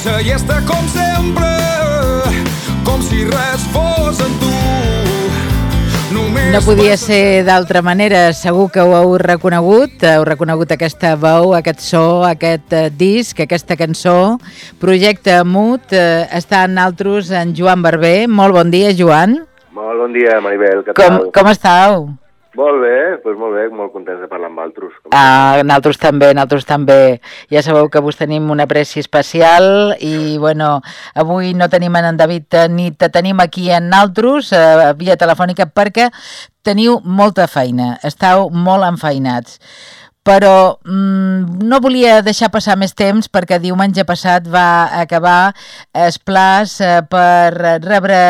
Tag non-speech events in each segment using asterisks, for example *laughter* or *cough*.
La llesta com sempre, com si res fos en tu. No podia ser d'altra manera, segur que ho heu reconegut, heu reconegut aquesta veu, aquest so, aquest uh, disc, aquesta cançó. Projecte Mut, uh, està en altres en Joan Barber. Molt bon dia, Joan. Molt bon dia, Maribel. Què com, tal? com estàu? Molt bé, doncs molt bé, molt contents de parlar amb altres. Ah, nosaltres també, nosaltres també. Ja sabeu que vos tenim una pressi especial i, bueno, avui no tenim en David eh, ni te tenim aquí en nosaltres, eh, via telefònica, perquè teniu molta feina, estàu molt enfeinats però mm, no volia deixar passar més temps perquè diumenge passat va acabar es plaç eh, per rebre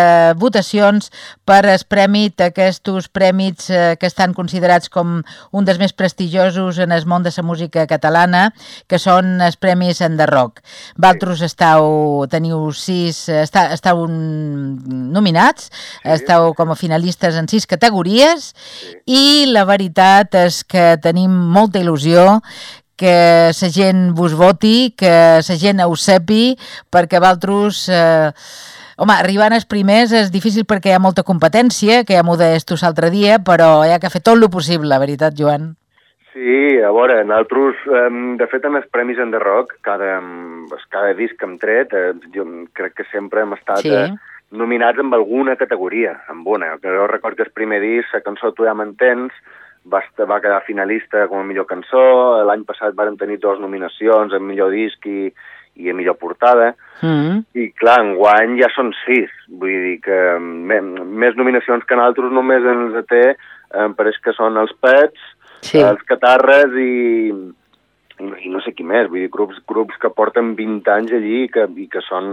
votacions per es premi d'aquests premis eh, que estan considerats com un dels més prestigiosos en el món de la música catalana, que són els premis en de rock. Valtros estàu, teniu sis, està, estàu nominats, sí. estàu com a finalistes en sis categories sí. i la veritat és que tenim molta il·lusió que la gent vos voti, que la gent ho sepi, perquè Valtros... Eh, Home, arribant els primers és difícil perquè hi ha molta competència, que ja m'ho deies tu l'altre dia, però hi ha que fer tot el possible, la veritat, Joan. Sí, a veure, nosaltres, de fet, en els Premis en Rock, cada, cada disc que hem tret, eh, jo crec que sempre hem estat sí. eh, nominats amb alguna categoria, amb una. Jo record que el primer disc, la cançó Tu ja m'entens, va, va quedar finalista com a millor cançó, l'any passat varen tenir dues nominacions, en millor disc i, i a millor portada, mm. i clar, en guany ja són sis, vull dir que me, més nominacions que nosaltres només ens té, em pareix que són els Pets, sí. els Catarres i, i no sé qui més, vull dir, grups, grups que porten 20 anys allí i que, i que són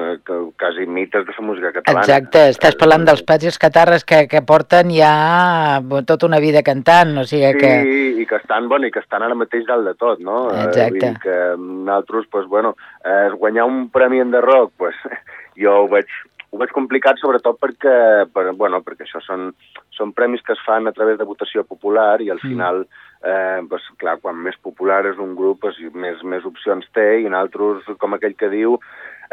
eh, que, quasi mites de la música catalana. Exacte, estàs parlant dels pets i els catarres que, que porten ja tota una vida cantant, o sigui sí, que... Sí, i que estan, bueno, i que estan ara mateix dalt de tot, no? Exacte. Eh, vull dir que nosaltres, pues, bueno, eh, guanyar un premi en The Rock, pues, *laughs* jo ho veig, ho veig complicat sobretot perquè, per, bueno, perquè això són, són premis que es fan a través de votació popular i al mm. Eh, pues, clar, quan més popular és un grup, pues, més, més opcions té, i en altres, com aquell que diu,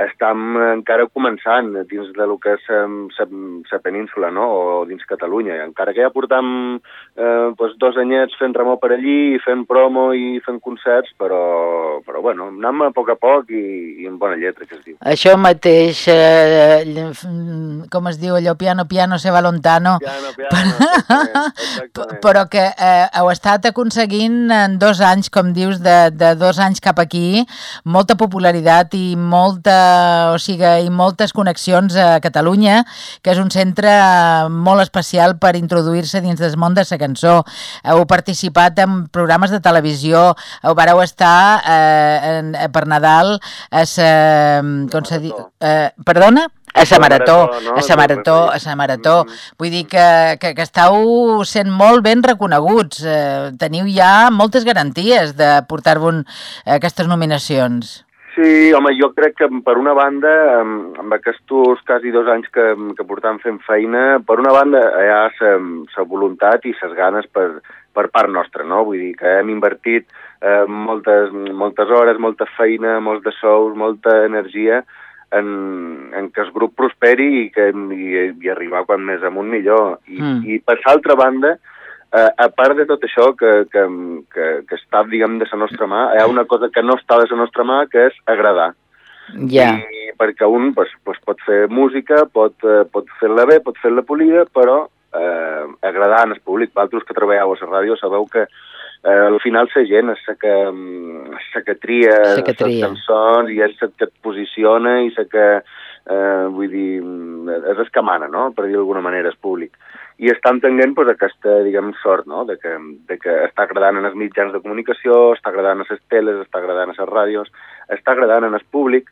estem encara començant dins de lo que és la península, no?, o dins Catalunya. Encara que ja portam eh, pues, dos anyets fent remor per allí, fent promo i fent concerts, però, però bueno, anem a poc a poc i, i amb bona lletra, que es diu. Això mateix, eh, com es diu allò, piano, piano, se va lontano. Piano, piano, exactament, *laughs* exactament. Però que eh, heu estat aconseguint en dos anys, com dius, de, de dos anys cap aquí, molta popularitat i molta o sigui, i moltes connexions a Catalunya, que és un centre molt especial per introduir-se dins del món de la cançó. Heu participat en programes de televisió, heu vareu estar eh, en, per Nadal a sa, com se diu, eh, perdona? A la marató, a la marató, a la marató. Vull dir que, que, que estàu sent molt ben reconeguts. Eh, teniu ja moltes garanties de portar-vos aquestes nominacions. Sí, home, jo crec que per una banda, amb aquests quasi dos anys que, que portam fent feina, per una banda hi ha la voluntat i les ganes per, per part nostra, no? Vull dir que hem invertit eh, moltes, moltes hores, molta feina, molts de sous, molta energia en, en que el grup prosperi i, que, i, i arribar quan més amunt millor. I, mm. i per l'altra banda, Uh, a part de tot això que, que, que, que està, diguem, de la nostra mà, hi ha una cosa que no està de la nostra mà, que és agradar. Ja. I perquè un pues, pues, pot fer música, pot, uh, pot fer-la bé, pot fer-la polida, però eh, agradar en el públic. Vosaltres que treballeu a la ràdio sabeu que eh, al final la gent és la que, la que tria les cançons i és la que et posiciona i la que, eh, vull dir, és el que mana, no?, per dir d'alguna manera, el públic i estan tenint pues, aquesta diguem, sort no? de, que, de que està agradant en els mitjans de comunicació, està agradant a les teles, està agradant a les ràdios, està agradant en el públic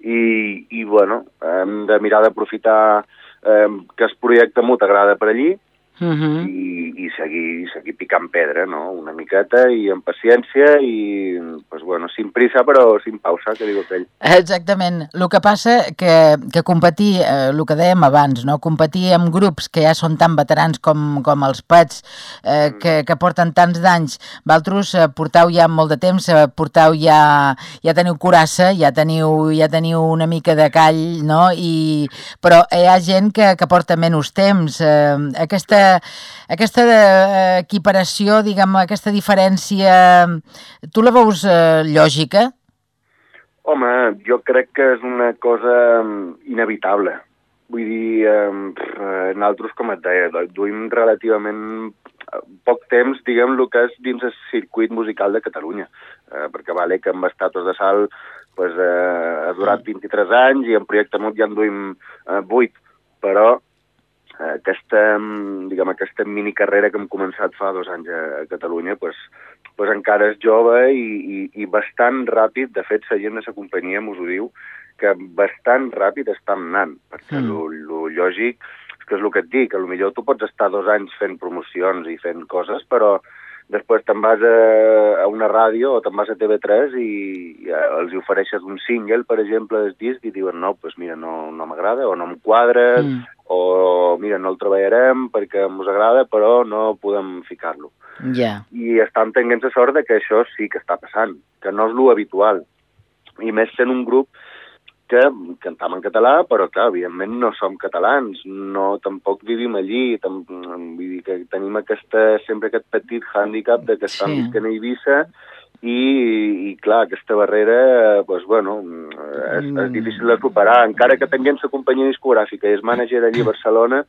i, i bueno, hem de mirar d'aprofitar eh, que el projecte MUT agrada per allí Uh -huh. i, i seguir, seguir picant pedra, no? Una miqueta i amb paciència i, pues, bueno, sin prisa però sin pausa, que diu aquell. Exactament. El que passa que, que competir, eh, el que dèiem abans, no? competir amb grups que ja són tan veterans com, com els Pets, eh, que, que porten tants d'anys, vosaltres eh, portau ja molt de temps, eh, portau ja, ja teniu curassa, ja teniu, ja teniu una mica de call, no? I, però hi ha gent que, que porta menys temps. Eh, aquesta aquesta eh, equiparació, diguem, aquesta diferència, tu la veus eh, lògica? Home, jo crec que és una cosa mm, inevitable. Vull dir, eh, nosaltres, com et deia, duim relativament poc temps, diguem, el que és dins el circuit musical de Catalunya. Eh, perquè vale que amb Estatus de Sal pues, eh, ha durat 23 anys i en Projecte Mut ja en duim eh, 8, però aquesta, diguem, aquesta mini carrera que hem començat fa dos anys a, a Catalunya, pues, pues encara és jove i, i, i bastant ràpid, de fet, la gent de la companyia mos ho diu, que bastant ràpid està anant, perquè mm. lo, lo lògic és que és el que et dic, que millor tu pots estar dos anys fent promocions i fent coses, però després te'n vas a, a una ràdio o te'n vas a TV3 i, i els ofereixes un single, per exemple, del disc i diuen no, doncs mira, no, no m'agrada o no em quadra mm. O mira, no el treballarem perquè ens agrada però no podem ficar-lo. Yeah. I estan tenint la sort de que això sí que està passant, que no és lo habitual. I més sent un grup que cantam en català, però clar, evidentment no som catalans, no tampoc vivim allí, tam, vull dir que tenim aquesta, sempre aquest petit hàndicap de que estem sí. visquent a Eivissa i, i clar, aquesta barrera, pues, bueno, és, és difícil de superar, encara que tinguem la companyia discogràfica i el mànager allí a Barcelona,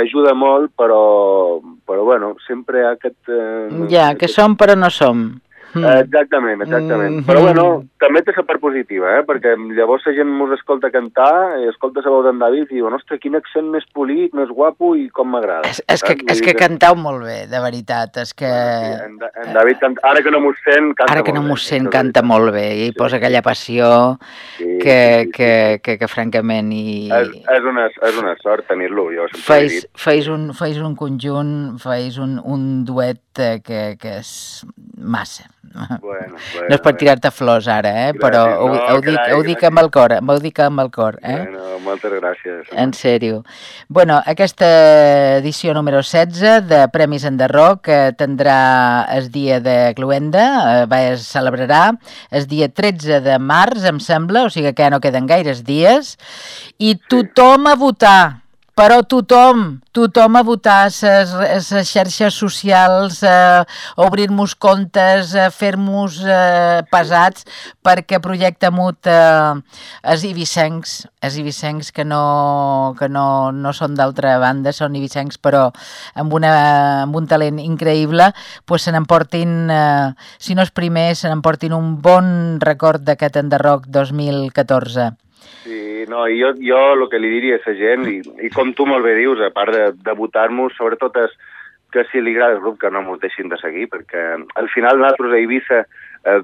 ajuda molt, però, però bueno, sempre hi ha aquest... Eh, ja, aquest... que som però no som. Mm. Exactament, exactament. Mm. Però bueno, també té la part positiva, eh? perquè llavors la gent mos escolta cantar, i escolta la veu d'en David i diu, ostres, quin accent més polit, més guapo i com m'agrada. És, és, que, és que cantau molt bé, de veritat. És que... Sí, en, en David, canta, ara que no m'ho sent, canta Ara que no m'ho sent, canta molt bé i sí, posa aquella passió sí, que, sí, sí. Que, que, que, francament... I... És, és, una, és una sort tenir-lo, jo sempre feis, feis, un, feis un conjunt, feis un, un duet eh, que, que és massa Bueno, bueno, no és per tirar-te flors ara, eh? Gràcies. però ho, no, ho, dic, carai, ho dic amb el cor, ho dic amb el cor. Eh? Bueno, moltes gràcies. En sèrio. Bueno, aquesta edició número 16 de Premis en Rock eh, tindrà el dia de Cluenda, eh, va, es celebrarà el dia 13 de març, em sembla, o sigui que ja no queden gaires dies, i tothom a votar però tothom, tothom a votar les xarxes socials, a obrir-nos comptes, fer-nos eh, pesats, perquè Projecte Mut eh, és ibicencs, és ibicencs que no, que no, no són d'altra banda, són ibicencs, però amb, una, amb un talent increïble, pues se n'emportin, eh, si no és primer, se n'emportin un bon record d'aquest Enderroc 2014. Sí, no, jo, jo el que li diria a la gent, i, i com tu molt bé dius, a part de, de votar-nos, sobretot és que si li agrada el grup que no ens deixin de seguir, perquè al final nosaltres a Eivissa eh,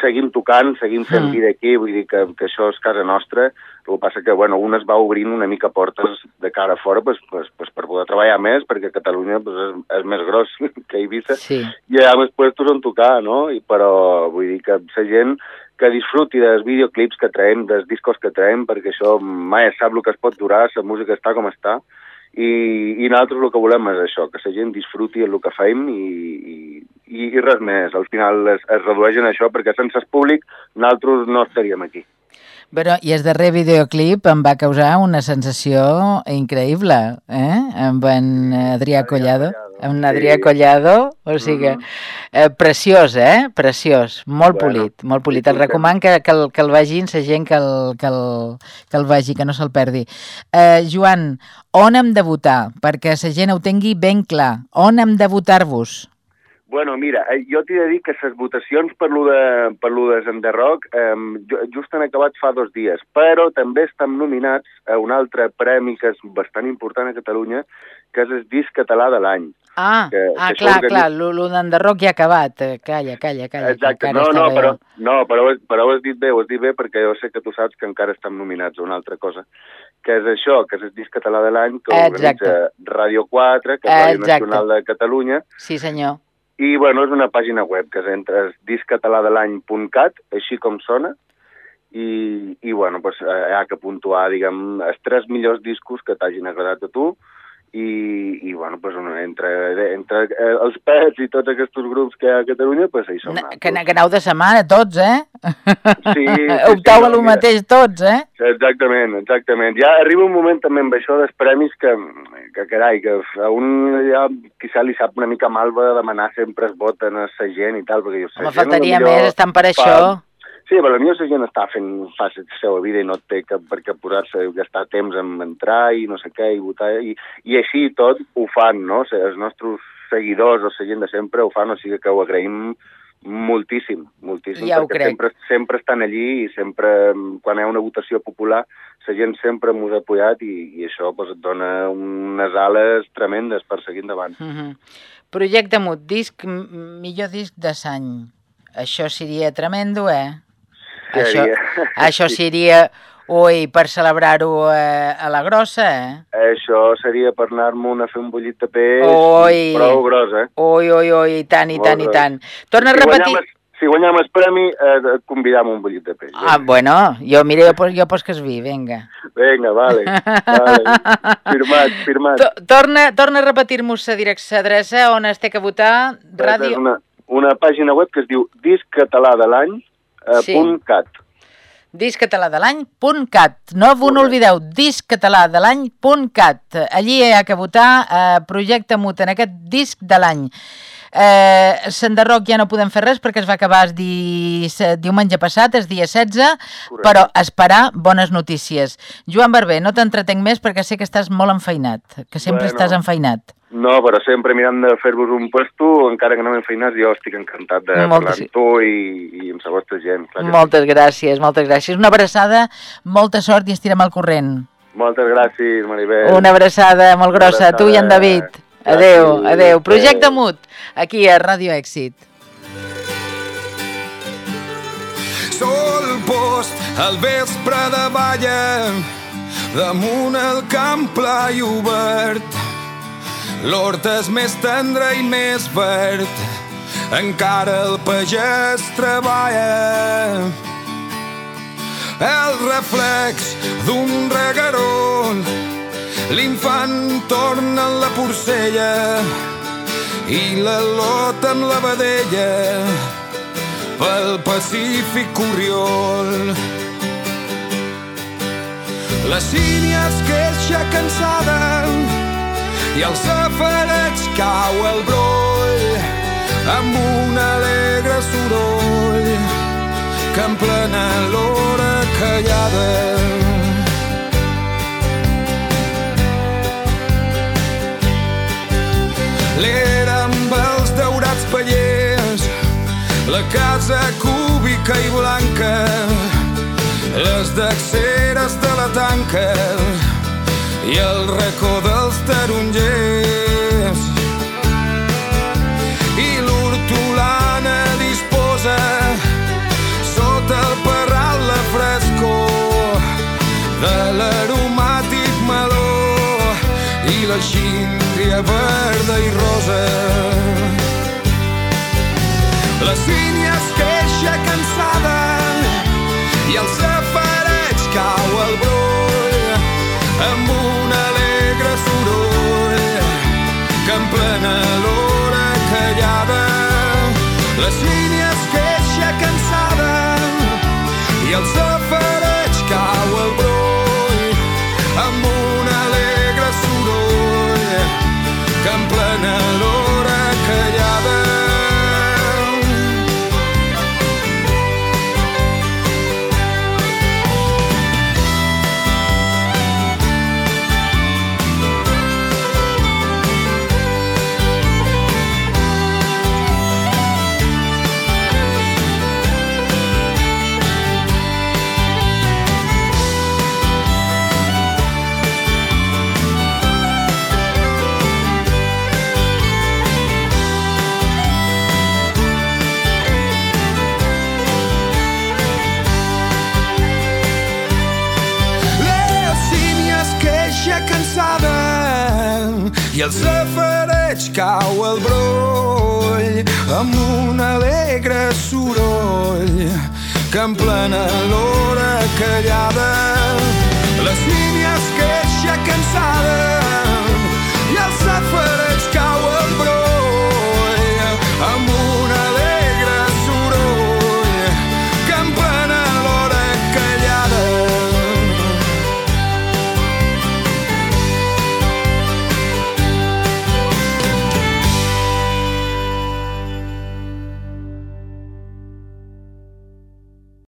seguim tocant, seguim fent mm. vida aquí, vull dir que, que això és casa nostra, el que passa que bueno, un es va obrint una mica portes de cara a fora pues, pues, pues per poder treballar més, perquè Catalunya pues, és, és més gros *laughs* que Eivissa, sí. i hi ha més puestos on tocar, no? I, però vull dir que la gent que disfruti dels videoclips que traiem, dels discos que traiem, perquè això mai sap el que es pot durar, la música està com està, i, i nosaltres el que volem és això, que la gent disfruti el que fem i, i, i res més. Al final es, es redueix en això, perquè sense el públic nosaltres no estaríem aquí. Però, I el darrer videoclip em va causar una sensació increïble, eh? amb en Adrià Collado. Amb en Adrià Collado, o sigui, mm -hmm. eh, preciós, eh? Preciós, molt bueno, polit, molt polit. El recoman que, que, el, que el vegin la gent que el, que, el, que el vegi, que no se'l perdi. Eh, Joan, on hem de votar? Perquè la gent ho tingui ben clar. On hem de votar-vos? Bueno, mira, eh, jo t'he de dir que les votacions per lo de, per lo de Zenderroc eh, just han acabat fa dos dies, però també estan nominats a un altre premi que és bastant important a Catalunya, que és el disc català de l'any. Ah, que, ah que clar, clar, l'enderroc ja ha acabat. Eh, calla, calla, calla. Exacte, no, no, però, no però, però ho has dit bé, ho has dit bé perquè jo sé que tu saps que encara estem nominats a una altra cosa, que és això, que és el disc català de l'any que Exacte. organitza Ràdio 4, que és Ràdio Nacional de Catalunya. Sí, senyor. I, bueno, és una pàgina web que és entre disccatalàdelany.cat, així com sona, i, i bueno, pues, eh, hi ha que puntuar, diguem, els tres millors discos que t'hagin agradat a tu, i, i bueno, pues, entre, entre eh, els pets i tots aquests grups que hi ha a Catalunya, pues, hi som Que, que aneu de setmana tots, eh? Sí. sí Optau *laughs* sí, a lo mateix tots, eh? Exactament, exactament. Ja arriba un moment també amb això dels premis que, que carai, que a un ja quizà li sap una mica mal demanar sempre es voten a la gent i tal, perquè jo sé... Home, faltaria més, estan per això. Fa, Sí, però potser la gent està fent, fa la seva vida i no té cap per què posar-se, gastar temps en entrar i no sé què, i votar, i, i així tot ho fan, no? Els nostres seguidors o la gent de sempre ho fan, o sigui que ho agraïm moltíssim, moltíssim, ja perquè sempre, sempre estan allí i sempre, quan hi ha una votació popular, la gent sempre m'ho ha apoyat i, i això pues, et dona unes ales tremendes per seguir endavant. Uh -huh. Projecte Mut, disc, millor disc de s'any. Això seria tremendo, eh? Això, *laughs* això seria, ui, per celebrar-ho eh, a la grossa, eh? Això seria per anar-me'n a fer un bullit de peix ui. prou gros, eh? Ui, ui, ui, i tant, i tant, i tant. Torna a repetir... Si guanyam el premi, eh, et convidam un bullit de peix. Eh? Ah, bueno, jo, mira, jo, jo pos que es vi, vinga. Vinga, vale, vale. Firmat, firmat. To torna, torna a repetir-nos la direcció adreça on es té que votar, ràdio... Una, una pàgina web que es diu Disc Català de l'any, sí. cat disccatalà de l'any.cat. No vos n'oblideu, disccatalà de l'any.cat. Allí hi ha que votar eh, Projecte Mut en aquest disc de l'any. Eh, Senderroc ja no podem fer res perquè es va acabar el di... diumenge passat, el dia 16, Correcte. però esperar bones notícies. Joan Barber, no t'entretenc més perquè sé que estàs molt enfeinat, que sempre bueno. estàs enfeinat. No, però sempre mirant de fer-vos un puesto, encara que no m'enfeinats, jo estic encantat de moltes... parlar amb tu i, i amb la vostra gent. Clar moltes gràcies, moltes gràcies. Una abraçada, molta sort i estirem al corrent. Moltes gràcies, Maribel. Una abraçada molt grossa, abraçada. tu i en David. Adeu, adeu. Projecte Mut, aquí a Ràdio Èxit. Sol post al vespre de balla damunt el camp pla i obert l'hort és més tendre i més verd encara el pagès treballa el reflex d'un regarol L'infant torna en la porcella i la lota en la vedella pel Pacífic Corriol. La sínia es queixa cansada i els safarets cau el broll amb un alegre soroll que en plena l'hora callada la casa cúbica i blanca, les d'axeres de la tanca i el racó dels tarongers. I l'hortolana disposa sota el parral la frescor de l'aromàtic meló i la xina síndria verda i rosa. La sínia es queixa cansada i el safareig cau al broll amb un alegre soroll que en plena l'hora callada la sínia es queixa cansada i el safareig el safareig cau al broll amb un alegre soroll que en plena l'hora callada. Les línies que queixa cansades